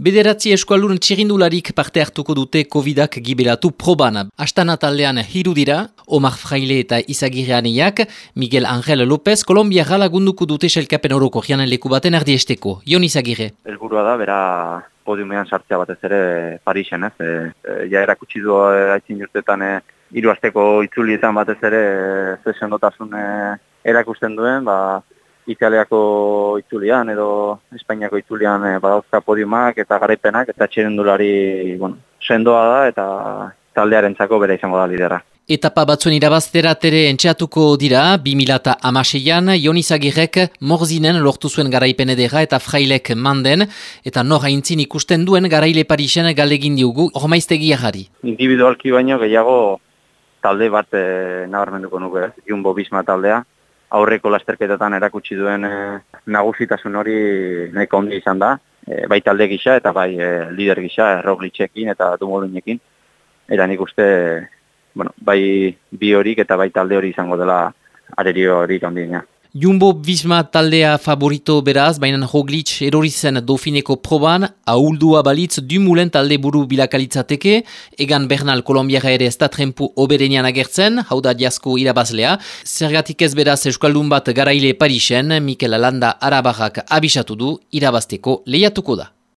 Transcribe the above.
Bederatzi eskualun txirindularik parte hartuko dute COVID-ak gibelatu proban. Astana taldean hiru dira, Omar Fraile eta Izagireaniak, Miguel Angel López, Kolombia lagunduko dute selkapen oroko janen leku baten ardiesteko. Jon Izagire. Elburua da, bera podiumean sartzea batez ere Parisen, ez? E, e, ja erakutsi du e, aitzin jurtetan e, hiru asteko itzulietan batez ere e, zesendotasun e, erakusten duen, ba, Italiako itzulian edo Espainiako itzulian e, badauzka podiumak eta garaipenak eta txerendulari bueno, sendoa da eta taldearentzako bere izango da lidera. Etapa batzuen irabaztera tere entxeatuko dira, 2006an, Jonizagirek morzinen lortu zuen garaipen edera eta frailek manden, eta nor haintzin ikusten duen garaile Parisen galegin diugu, ormaiztegi jari. Individualki baino gehiago talde bat e, nabarmenduko nuke, jumbo bisma taldea, aurreko lasterketetan erakutsi duen e, nagusitasun hori nahiko ondi izan da, e, bai talde gisa eta bai e, lider gisa, Roglitzekin eta Dumolunekin, eta nik uste bueno, bai bi horik eta bai talde hori izango dela arerio hori ondina. Jumbo Visma taldea favorito beraz, baina Roglic erori zen Dauphineko proban, ahuldua balitz Dumulen talde buru bilakalitzateke, egan Bernal Kolombiara ere ez da trempu oberenean agertzen, hau da diasko irabazlea, zergatik ez beraz Euskaldun bat garaile Parisen, Mikel Alanda Arabarrak abisatu du, irabazteko lehiatuko da.